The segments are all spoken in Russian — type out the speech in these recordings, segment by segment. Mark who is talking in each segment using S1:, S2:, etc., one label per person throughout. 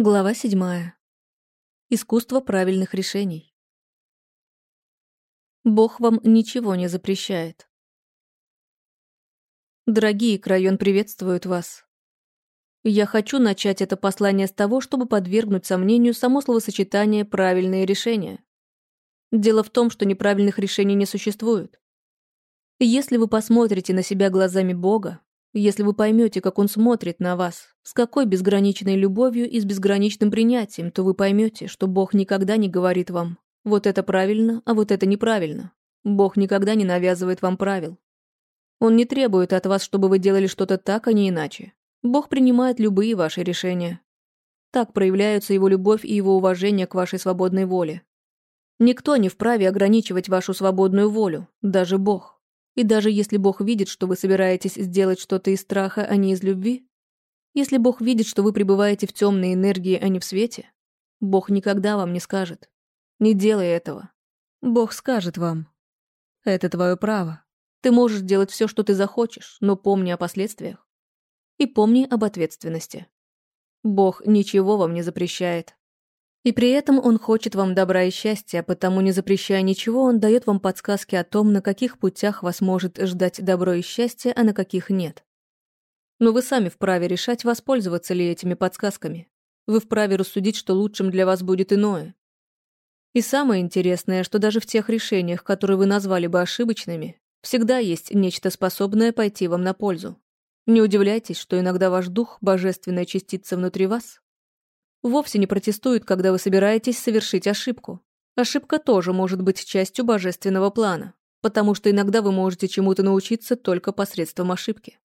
S1: Глава седьмая. Искусство правильных решений. Бог вам ничего не запрещает. Дорогие, Крайон приветствует вас. Я хочу начать это послание с того, чтобы подвергнуть сомнению само словосочетание «правильные решения». Дело в том, что неправильных решений не существует. Если вы посмотрите на себя глазами Бога, если вы поймете, как он смотрит на вас, с какой безграничной любовью и с безграничным принятием, то вы поймете, что Бог никогда не говорит вам «вот это правильно, а вот это неправильно». Бог никогда не навязывает вам правил. Он не требует от вас, чтобы вы делали что-то так, а не иначе. Бог принимает любые ваши решения. Так проявляются его любовь и его уважение к вашей свободной воле. Никто не вправе ограничивать вашу свободную волю, даже Бог. И даже если Бог видит, что вы собираетесь сделать что-то из страха, а не из любви, если Бог видит, что вы пребываете в темной энергии, а не в свете, Бог никогда вам не скажет. Не делай этого. Бог скажет вам. Это твое право. Ты можешь делать все, что ты захочешь, но помни о последствиях. И помни об ответственности. Бог ничего вам не запрещает. И при этом он хочет вам добра и счастья, потому не запрещая ничего, он дает вам подсказки о том, на каких путях вас может ждать добро и счастье, а на каких нет. Но вы сами вправе решать, воспользоваться ли этими подсказками. Вы вправе рассудить, что лучшим для вас будет иное. И самое интересное, что даже в тех решениях, которые вы назвали бы ошибочными, всегда есть нечто способное пойти вам на пользу. Не удивляйтесь, что иногда ваш дух, божественная частица внутри вас, вовсе не протестует, когда вы собираетесь совершить ошибку. Ошибка тоже может быть частью божественного плана, потому что иногда вы можете чему-то научиться только посредством ошибки.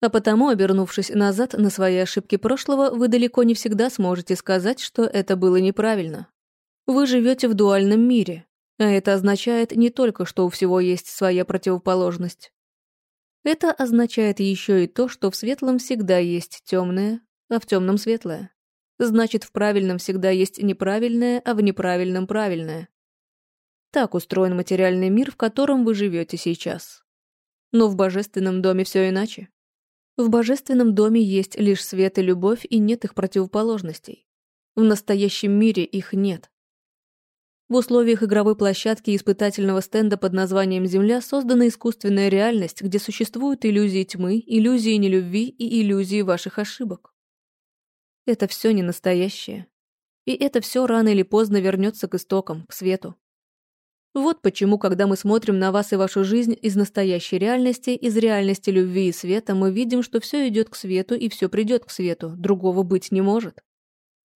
S1: А потому, обернувшись назад на свои ошибки прошлого, вы далеко не всегда сможете сказать, что это было неправильно. Вы живете в дуальном мире, а это означает не только, что у всего есть своя противоположность. Это означает еще и то, что в светлом всегда есть темное, а в темном светлое. Значит, в правильном всегда есть неправильное, а в неправильном правильное. Так устроен материальный мир, в котором вы живете сейчас. Но в божественном доме все иначе. В божественном доме есть лишь свет и любовь, и нет их противоположностей. В настоящем мире их нет. В условиях игровой площадки и испытательного стенда под названием «Земля» создана искусственная реальность, где существуют иллюзии тьмы, иллюзии нелюбви и иллюзии ваших ошибок. Это все не настоящее. И это все рано или поздно вернется к истокам, к свету. Вот почему, когда мы смотрим на вас и вашу жизнь из настоящей реальности, из реальности любви и света, мы видим, что все идет к свету и все придет к свету, другого быть не может.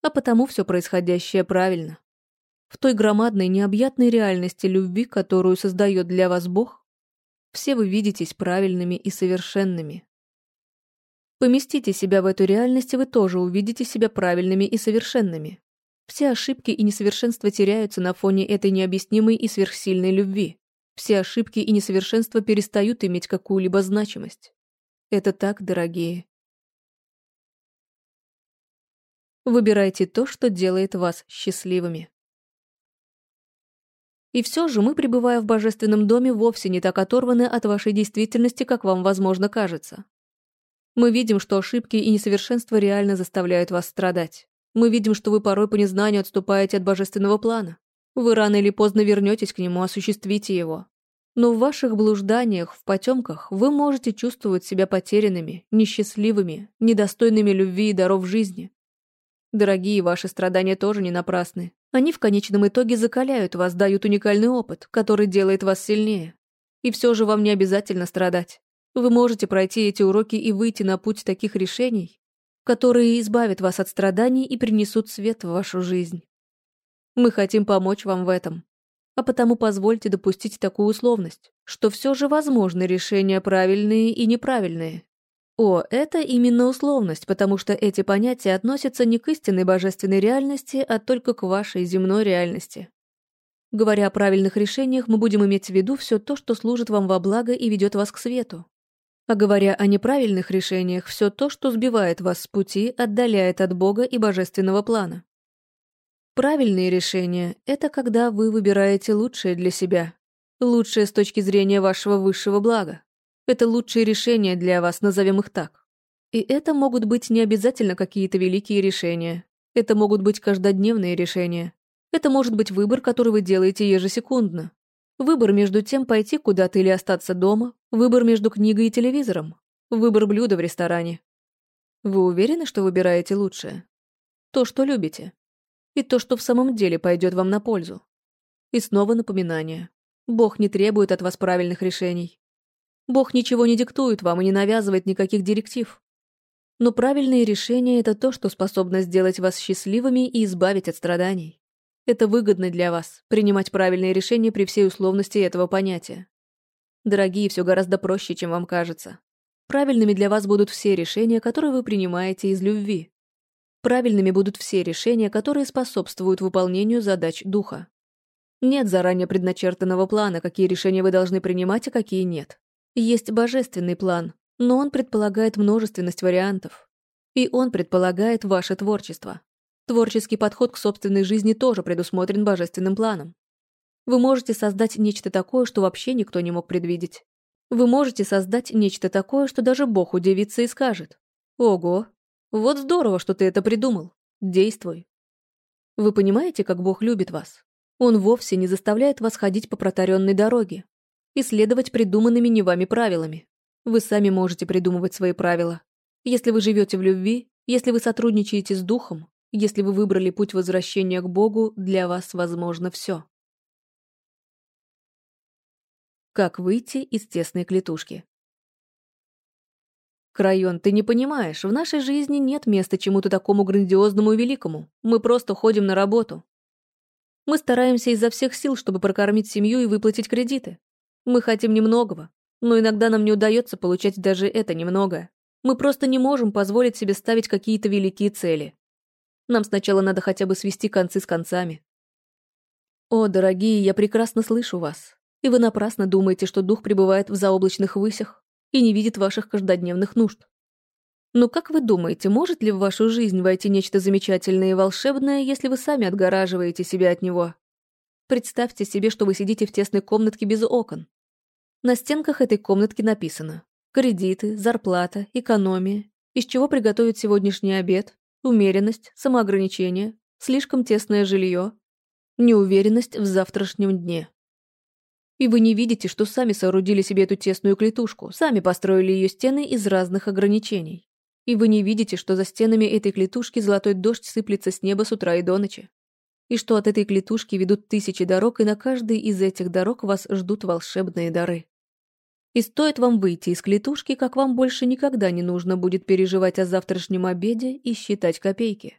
S1: А потому все происходящее правильно. В той громадной, необъятной реальности любви, которую создает для вас Бог, все вы видитесь правильными и совершенными. Поместите себя в эту реальность, и вы тоже увидите себя правильными и совершенными. Все ошибки и несовершенства теряются на фоне этой необъяснимой и сверхсильной любви. Все ошибки и несовершенства перестают иметь какую-либо значимость. Это так, дорогие. Выбирайте то, что делает вас счастливыми. И все же мы, пребывая в божественном доме, вовсе не так оторваны от вашей действительности, как вам, возможно, кажется. Мы видим, что ошибки и несовершенства реально заставляют вас страдать. Мы видим, что вы порой по незнанию отступаете от божественного плана. Вы рано или поздно вернетесь к нему, осуществите его. Но в ваших блужданиях, в потемках, вы можете чувствовать себя потерянными, несчастливыми, недостойными любви и даров жизни. Дорогие, ваши страдания тоже не напрасны. Они в конечном итоге закаляют вас, дают уникальный опыт, который делает вас сильнее. И все же вам не обязательно страдать. Вы можете пройти эти уроки и выйти на путь таких решений, которые избавят вас от страданий и принесут свет в вашу жизнь. Мы хотим помочь вам в этом. А потому позвольте допустить такую условность, что все же возможны решения правильные и неправильные. О, это именно условность, потому что эти понятия относятся не к истинной божественной реальности, а только к вашей земной реальности. Говоря о правильных решениях, мы будем иметь в виду все то, что служит вам во благо и ведет вас к свету. А говоря о неправильных решениях, все то, что сбивает вас с пути, отдаляет от Бога и божественного плана. Правильные решения — это когда вы выбираете лучшее для себя, лучшее с точки зрения вашего высшего блага. Это лучшие решения для вас, назовем их так. И это могут быть не обязательно какие-то великие решения. Это могут быть каждодневные решения. Это может быть выбор, который вы делаете ежесекундно. Выбор между тем, пойти куда-то или остаться дома. Выбор между книгой и телевизором. Выбор блюда в ресторане. Вы уверены, что выбираете лучшее? То, что любите. И то, что в самом деле пойдет вам на пользу. И снова напоминание. Бог не требует от вас правильных решений. Бог ничего не диктует вам и не навязывает никаких директив. Но правильные решения — это то, что способно сделать вас счастливыми и избавить от страданий. Это выгодно для вас — принимать правильные решения при всей условности этого понятия. Дорогие, все гораздо проще, чем вам кажется. Правильными для вас будут все решения, которые вы принимаете из любви. Правильными будут все решения, которые способствуют выполнению задач духа. Нет заранее предначертанного плана, какие решения вы должны принимать, а какие нет. Есть божественный план, но он предполагает множественность вариантов. И он предполагает ваше творчество. Творческий подход к собственной жизни тоже предусмотрен божественным планом. Вы можете создать нечто такое, что вообще никто не мог предвидеть. Вы можете создать нечто такое, что даже Бог удивится и скажет. Ого, вот здорово, что ты это придумал. Действуй. Вы понимаете, как Бог любит вас? Он вовсе не заставляет вас ходить по протаренной дороге и следовать придуманными не вами правилами. Вы сами можете придумывать свои правила. Если вы живете в любви, если вы сотрудничаете с Духом, если вы выбрали путь возвращения к Богу, для вас возможно все. Как выйти из тесной клетушки? Крайон, ты не понимаешь, в нашей жизни нет места чему-то такому грандиозному и великому. Мы просто ходим на работу. Мы стараемся изо всех сил, чтобы прокормить семью и выплатить кредиты. Мы хотим немногого, но иногда нам не удается получать даже это немного. Мы просто не можем позволить себе ставить какие-то великие цели. Нам сначала надо хотя бы свести концы с концами. О, дорогие, я прекрасно слышу вас. И вы напрасно думаете, что дух пребывает в заоблачных высях и не видит ваших каждодневных нужд. Но как вы думаете, может ли в вашу жизнь войти нечто замечательное и волшебное, если вы сами отгораживаете себя от него? Представьте себе, что вы сидите в тесной комнатке без окон. На стенках этой комнатки написано «Кредиты, зарплата, экономия, из чего приготовить сегодняшний обед, умеренность, самоограничение, слишком тесное жилье, неуверенность в завтрашнем дне». И вы не видите, что сами соорудили себе эту тесную клетушку, сами построили ее стены из разных ограничений. И вы не видите, что за стенами этой клетушки золотой дождь сыплется с неба с утра и до ночи и что от этой клетушки ведут тысячи дорог, и на каждой из этих дорог вас ждут волшебные дары. И стоит вам выйти из клетушки, как вам больше никогда не нужно будет переживать о завтрашнем обеде и считать копейки.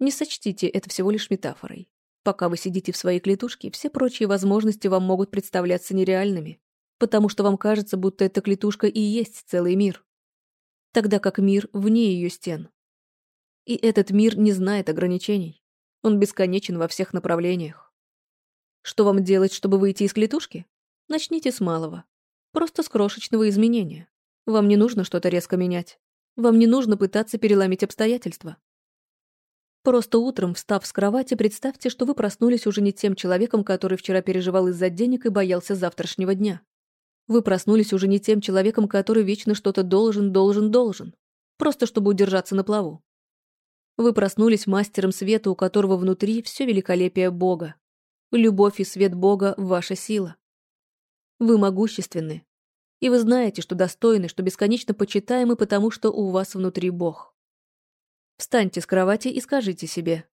S1: Не сочтите это всего лишь метафорой. Пока вы сидите в своей клетушке, все прочие возможности вам могут представляться нереальными, потому что вам кажется, будто эта клетушка и есть целый мир. Тогда как мир вне ее стен. И этот мир не знает ограничений. Он бесконечен во всех направлениях. Что вам делать, чтобы выйти из клетушки? Начните с малого. Просто с крошечного изменения. Вам не нужно что-то резко менять. Вам не нужно пытаться переломить обстоятельства. Просто утром, встав с кровати, представьте, что вы проснулись уже не тем человеком, который вчера переживал из-за денег и боялся завтрашнего дня. Вы проснулись уже не тем человеком, который вечно что-то должен, должен, должен. Просто чтобы удержаться на плаву. Вы проснулись мастером света, у которого внутри все великолепие Бога. Любовь и свет Бога — ваша сила. Вы могущественны. И вы знаете, что достойны, что бесконечно почитаемы, потому что у вас внутри Бог. Встаньте с кровати и скажите себе.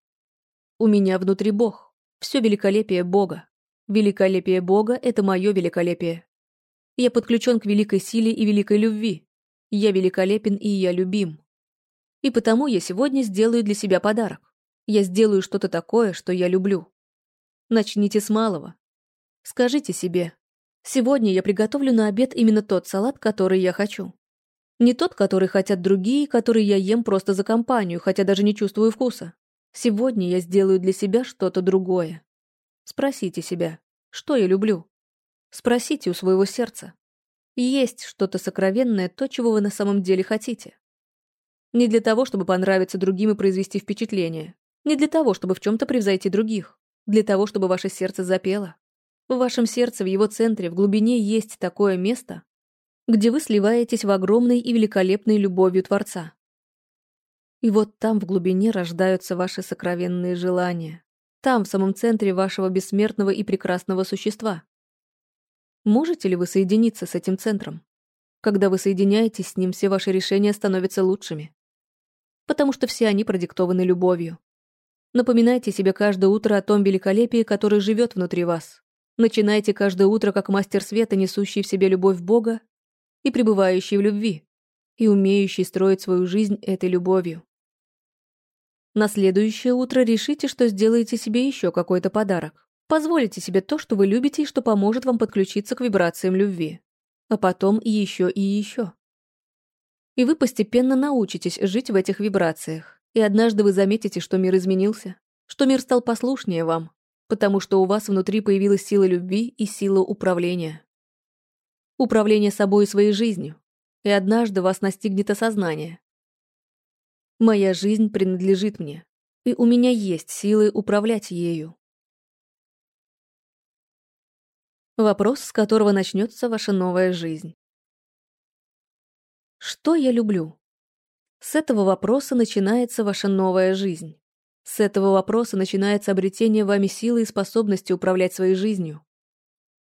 S1: У меня внутри Бог. Все великолепие Бога. Великолепие Бога — это мое великолепие. Я подключен к великой силе и великой любви. Я великолепен и я любим. И потому я сегодня сделаю для себя подарок. Я сделаю что-то такое, что я люблю. Начните с малого. Скажите себе, сегодня я приготовлю на обед именно тот салат, который я хочу. Не тот, который хотят другие, который я ем просто за компанию, хотя даже не чувствую вкуса. Сегодня я сделаю для себя что-то другое. Спросите себя, что я люблю. Спросите у своего сердца. Есть что-то сокровенное, то, чего вы на самом деле хотите. Не для того, чтобы понравиться другим и произвести впечатление. Не для того, чтобы в чем-то превзойти других. Для того, чтобы ваше сердце запело. В вашем сердце, в его центре, в глубине есть такое место, где вы сливаетесь в огромной и великолепной любовью Творца. И вот там в глубине рождаются ваши сокровенные желания. Там, в самом центре вашего бессмертного и прекрасного существа. Можете ли вы соединиться с этим центром? Когда вы соединяетесь с ним, все ваши решения становятся лучшими. Потому что все они продиктованы любовью. Напоминайте себе каждое утро о том великолепии, которое живет внутри вас. Начинайте каждое утро как мастер света, несущий в себе любовь Бога и пребывающий в любви, и умеющий строить свою жизнь этой любовью. На следующее утро решите, что сделаете себе еще какой-то подарок. Позволите себе то, что вы любите и что поможет вам подключиться к вибрациям любви. А потом еще и еще. И вы постепенно научитесь жить в этих вибрациях. И однажды вы заметите, что мир изменился, что мир стал послушнее вам, потому что у вас внутри появилась сила любви и сила управления. Управление собой и своей жизнью. И однажды вас настигнет осознание. Моя жизнь принадлежит мне, и у меня есть силы управлять ею. Вопрос, с которого начнется ваша новая жизнь. Что я люблю? С этого вопроса начинается ваша новая жизнь. С этого вопроса начинается обретение вами силы и способности управлять своей жизнью.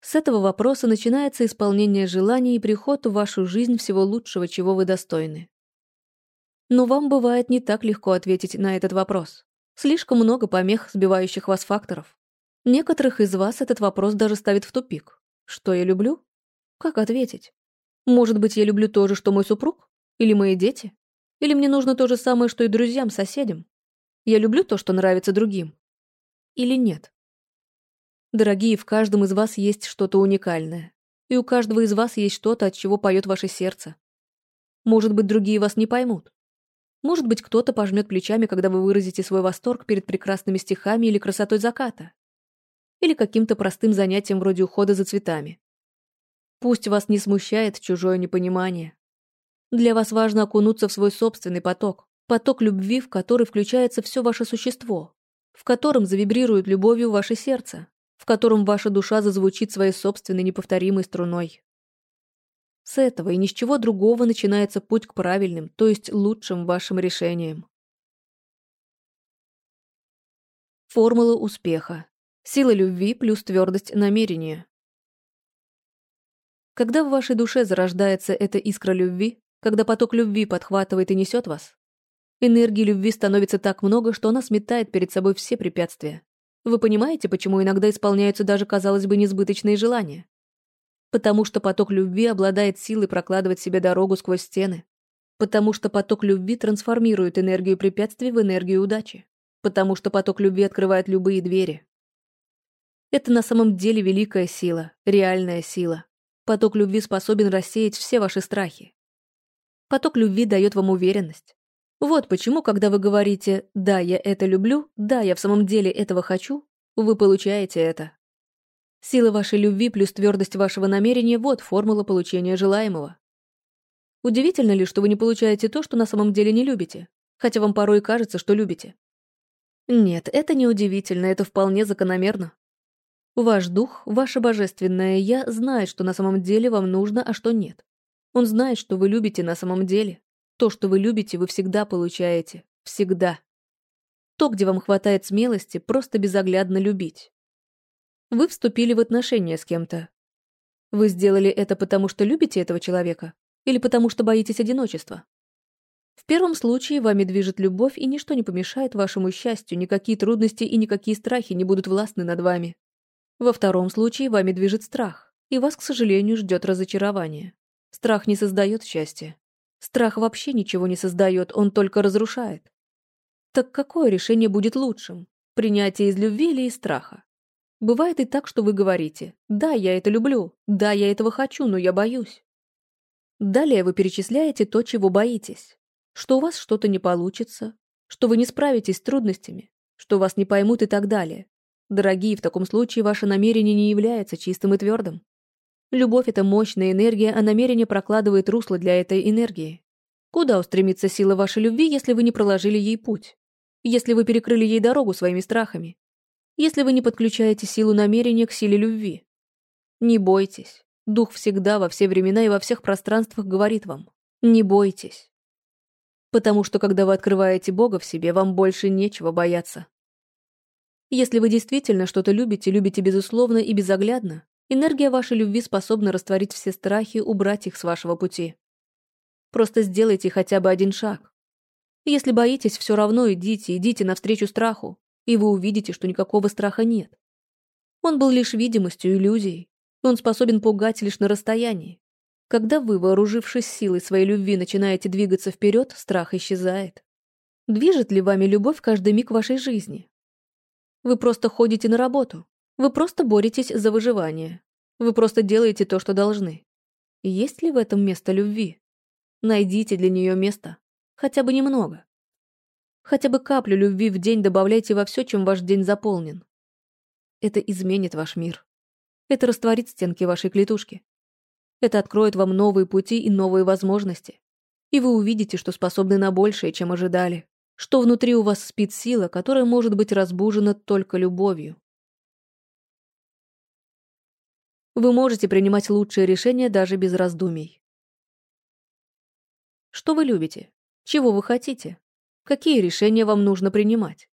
S1: С этого вопроса начинается исполнение желаний и приход в вашу жизнь всего лучшего, чего вы достойны. Но вам бывает не так легко ответить на этот вопрос. Слишком много помех, сбивающих вас факторов. Некоторых из вас этот вопрос даже ставит в тупик. Что я люблю? Как ответить? Может быть, я люблю то же, что мой супруг? Или мои дети? Или мне нужно то же самое, что и друзьям, соседям? Я люблю то, что нравится другим? Или нет? Дорогие, в каждом из вас есть что-то уникальное. И у каждого из вас есть что-то, от чего поет ваше сердце. Может быть, другие вас не поймут. Может быть, кто-то пожмет плечами, когда вы выразите свой восторг перед прекрасными стихами или красотой заката. Или каким-то простым занятием вроде ухода за цветами. Пусть вас не смущает чужое непонимание. Для вас важно окунуться в свой собственный поток, поток любви, в который включается все ваше существо, в котором завибрирует любовью ваше сердце, в котором ваша душа зазвучит своей собственной неповторимой струной. С этого и ни с чего другого начинается путь к правильным, то есть лучшим вашим решениям. Формула успеха. Сила любви плюс твердость намерения. Когда в вашей душе зарождается эта искра любви, когда поток любви подхватывает и несет вас, энергии любви становится так много, что она сметает перед собой все препятствия. Вы понимаете, почему иногда исполняются даже, казалось бы, несбыточные желания? Потому что поток любви обладает силой прокладывать себе дорогу сквозь стены. Потому что поток любви трансформирует энергию препятствий в энергию удачи. Потому что поток любви открывает любые двери. Это на самом деле великая сила, реальная сила. Поток любви способен рассеять все ваши страхи. Поток любви дает вам уверенность. Вот почему, когда вы говорите «да, я это люблю», «да, я в самом деле этого хочу», вы получаете это. Сила вашей любви плюс твердость вашего намерения – вот формула получения желаемого. Удивительно ли, что вы не получаете то, что на самом деле не любите, хотя вам порой кажется, что любите? Нет, это не удивительно, это вполне закономерно. Ваш дух, ваше божественное «я» знает, что на самом деле вам нужно, а что нет. Он знает, что вы любите на самом деле. То, что вы любите, вы всегда получаете. Всегда. То, где вам хватает смелости, просто безоглядно любить. Вы вступили в отношения с кем-то. Вы сделали это потому, что любите этого человека? Или потому, что боитесь одиночества? В первом случае вами движет любовь, и ничто не помешает вашему счастью, никакие трудности и никакие страхи не будут властны над вами. Во втором случае вами движет страх, и вас, к сожалению, ждет разочарование. Страх не создает счастья. Страх вообще ничего не создает, он только разрушает. Так какое решение будет лучшим? Принятие из любви или из страха? Бывает и так, что вы говорите «Да, я это люблю», «Да, я этого хочу, но я боюсь». Далее вы перечисляете то, чего боитесь. Что у вас что-то не получится, что вы не справитесь с трудностями, что вас не поймут и так далее. Дорогие, в таком случае ваше намерение не является чистым и твердым. Любовь — это мощная энергия, а намерение прокладывает русло для этой энергии. Куда устремится сила вашей любви, если вы не проложили ей путь? Если вы перекрыли ей дорогу своими страхами? Если вы не подключаете силу намерения к силе любви? Не бойтесь. Дух всегда, во все времена и во всех пространствах говорит вам. Не бойтесь. Потому что когда вы открываете Бога в себе, вам больше нечего бояться. Если вы действительно что-то любите, любите безусловно и безоглядно, энергия вашей любви способна растворить все страхи, убрать их с вашего пути. Просто сделайте хотя бы один шаг. Если боитесь, все равно идите, идите навстречу страху, и вы увидите, что никакого страха нет. Он был лишь видимостью, иллюзией. Он способен пугать лишь на расстоянии. Когда вы, вооружившись силой своей любви, начинаете двигаться вперед, страх исчезает. Движет ли вами любовь каждый миг вашей жизни? Вы просто ходите на работу. Вы просто боретесь за выживание. Вы просто делаете то, что должны. Есть ли в этом место любви? Найдите для нее место. Хотя бы немного. Хотя бы каплю любви в день добавляйте во все, чем ваш день заполнен. Это изменит ваш мир. Это растворит стенки вашей клетушки. Это откроет вам новые пути и новые возможности. И вы увидите, что способны на большее, чем ожидали что внутри у вас спит сила, которая может быть разбужена только любовью. Вы можете принимать лучшие решения даже без раздумий. Что вы любите? Чего вы хотите? Какие решения вам нужно принимать?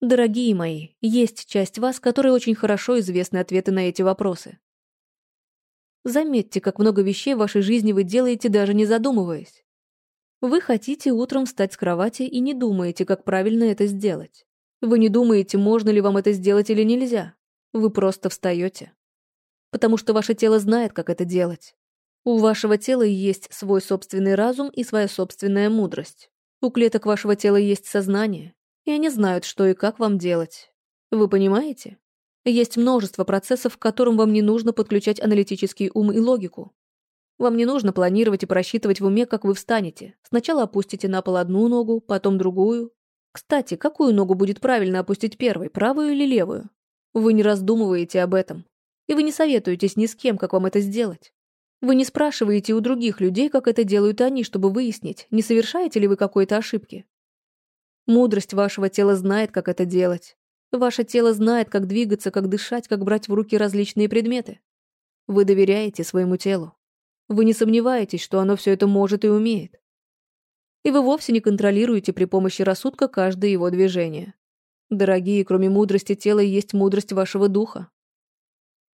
S1: Дорогие мои, есть часть вас, которой очень хорошо известны ответы на эти вопросы. Заметьте, как много вещей в вашей жизни вы делаете, даже не задумываясь. Вы хотите утром встать с кровати и не думаете, как правильно это сделать. Вы не думаете, можно ли вам это сделать или нельзя. Вы просто встаете. Потому что ваше тело знает, как это делать. У вашего тела есть свой собственный разум и своя собственная мудрость. У клеток вашего тела есть сознание, и они знают, что и как вам делать. Вы понимаете? Есть множество процессов, к которым вам не нужно подключать аналитический ум и логику. Вам не нужно планировать и просчитывать в уме, как вы встанете. Сначала опустите на пол одну ногу, потом другую. Кстати, какую ногу будет правильно опустить первой, правую или левую? Вы не раздумываете об этом. И вы не советуетесь ни с кем, как вам это сделать. Вы не спрашиваете у других людей, как это делают они, чтобы выяснить, не совершаете ли вы какой-то ошибки. Мудрость вашего тела знает, как это делать. Ваше тело знает, как двигаться, как дышать, как брать в руки различные предметы. Вы доверяете своему телу. Вы не сомневаетесь, что оно все это может и умеет. И вы вовсе не контролируете при помощи рассудка каждое его движение. Дорогие, кроме мудрости тела, есть мудрость вашего духа.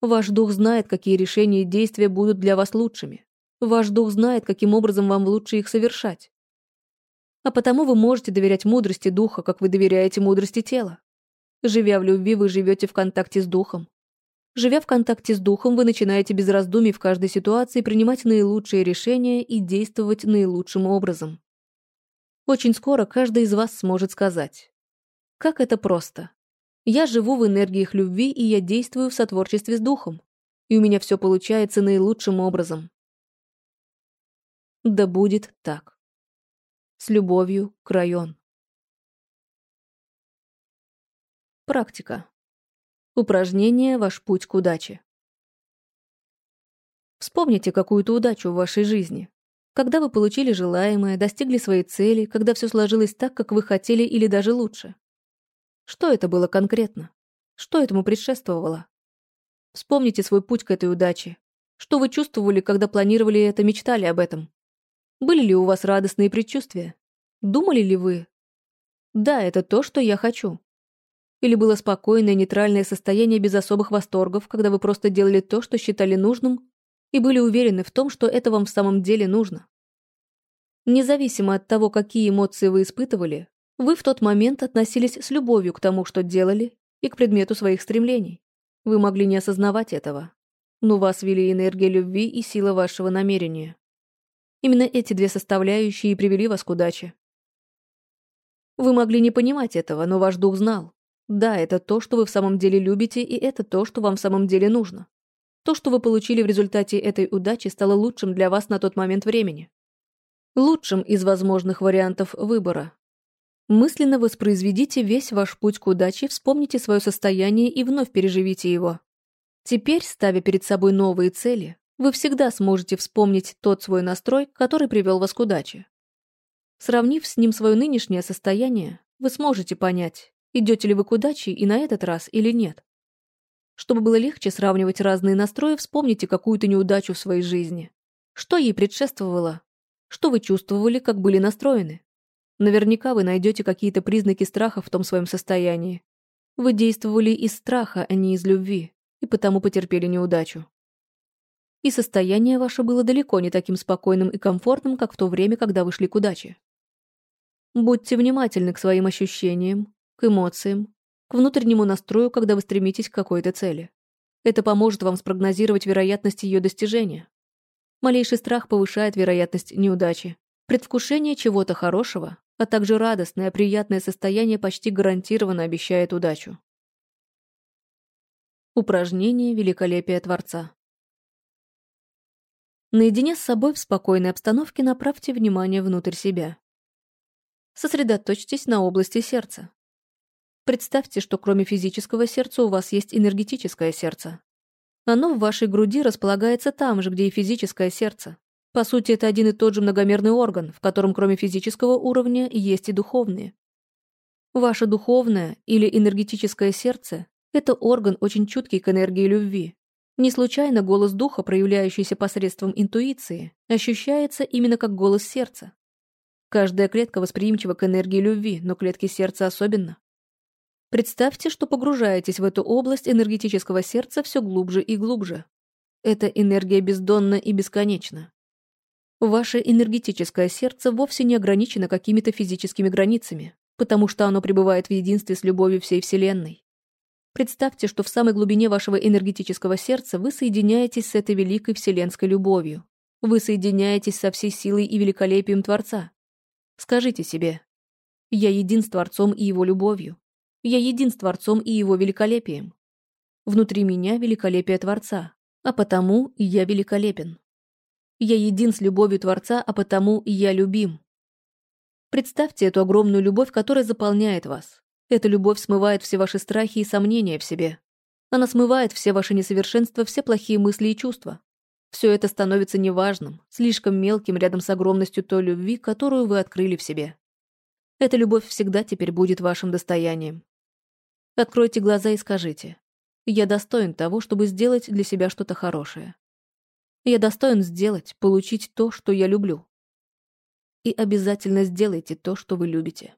S1: Ваш дух знает, какие решения и действия будут для вас лучшими. Ваш дух знает, каким образом вам лучше их совершать. А потому вы можете доверять мудрости духа, как вы доверяете мудрости тела. Живя в любви, вы живете в контакте с духом. Живя в контакте с духом, вы начинаете без раздумий в каждой ситуации принимать наилучшие решения и действовать наилучшим образом. Очень скоро каждый из вас сможет сказать. Как это просто. Я живу в энергиях любви, и я действую в сотворчестве с духом. И у меня все получается наилучшим образом. Да будет так. С любовью, Крайон. Практика. Упражнение «Ваш путь к удаче». Вспомните какую-то удачу в вашей жизни. Когда вы получили желаемое, достигли своей цели, когда все сложилось так, как вы хотели или даже лучше. Что это было конкретно? Что этому предшествовало? Вспомните свой путь к этой удаче. Что вы чувствовали, когда планировали это, мечтали об этом? Были ли у вас радостные предчувствия? Думали ли вы? Да, это то, что я хочу. Или было спокойное, нейтральное состояние без особых восторгов, когда вы просто делали то, что считали нужным, и были уверены в том, что это вам в самом деле нужно. Независимо от того, какие эмоции вы испытывали, вы в тот момент относились с любовью к тому, что делали, и к предмету своих стремлений. Вы могли не осознавать этого, но вас вели энергия любви и сила вашего намерения. Именно эти две составляющие привели вас к удаче. Вы могли не понимать этого, но ваш дух знал. Да, это то, что вы в самом деле любите, и это то, что вам в самом деле нужно. То, что вы получили в результате этой удачи, стало лучшим для вас на тот момент времени. Лучшим из возможных вариантов выбора. Мысленно воспроизведите весь ваш путь к удаче, вспомните свое состояние и вновь переживите его. Теперь, ставя перед собой новые цели, вы всегда сможете вспомнить тот свой настрой, который привел вас к удаче. Сравнив с ним свое нынешнее состояние, вы сможете понять, идете ли вы к удаче и на этот раз или нет. Чтобы было легче сравнивать разные настрои, вспомните какую-то неудачу в своей жизни. Что ей предшествовало? Что вы чувствовали, как были настроены? Наверняка вы найдете какие-то признаки страха в том своем состоянии. Вы действовали из страха, а не из любви, и потому потерпели неудачу. И состояние ваше было далеко не таким спокойным и комфортным, как в то время, когда вы шли к удаче. Будьте внимательны к своим ощущениям, к эмоциям, к внутреннему настрою, когда вы стремитесь к какой-то цели. Это поможет вам спрогнозировать вероятность ее достижения. Малейший страх повышает вероятность неудачи. Предвкушение чего-то хорошего а также радостное, приятное состояние почти гарантированно обещает удачу. Упражнение великолепия Творца. Наедине с собой в спокойной обстановке направьте внимание внутрь себя. Сосредоточьтесь на области сердца. Представьте, что кроме физического сердца у вас есть энергетическое сердце. Оно в вашей груди располагается там же, где и физическое сердце. По сути, это один и тот же многомерный орган, в котором кроме физического уровня есть и духовные. Ваше духовное или энергетическое сердце – это орган, очень чуткий к энергии любви. Не случайно голос духа, проявляющийся посредством интуиции, ощущается именно как голос сердца. Каждая клетка восприимчива к энергии любви, но клетки сердца особенно. Представьте, что погружаетесь в эту область энергетического сердца все глубже и глубже. Эта энергия бездонна и бесконечна. Ваше энергетическое сердце вовсе не ограничено какими-то физическими границами, потому что оно пребывает в единстве с любовью всей Вселенной. Представьте, что в самой глубине вашего энергетического сердца вы соединяетесь с этой великой вселенской любовью. Вы соединяетесь со всей силой и великолепием Творца. Скажите себе, «Я един с Творцом и Его любовью. Я един с Творцом и Его великолепием. Внутри меня великолепие Творца, а потому я великолепен». Я един с любовью Творца, а потому я любим. Представьте эту огромную любовь, которая заполняет вас. Эта любовь смывает все ваши страхи и сомнения в себе. Она смывает все ваши несовершенства, все плохие мысли и чувства. Все это становится неважным, слишком мелким рядом с огромностью той любви, которую вы открыли в себе. Эта любовь всегда теперь будет вашим достоянием. Откройте глаза и скажите, «Я достоин того, чтобы сделать для себя что-то хорошее. Я достоин сделать, получить то, что я люблю. И обязательно сделайте то, что вы любите.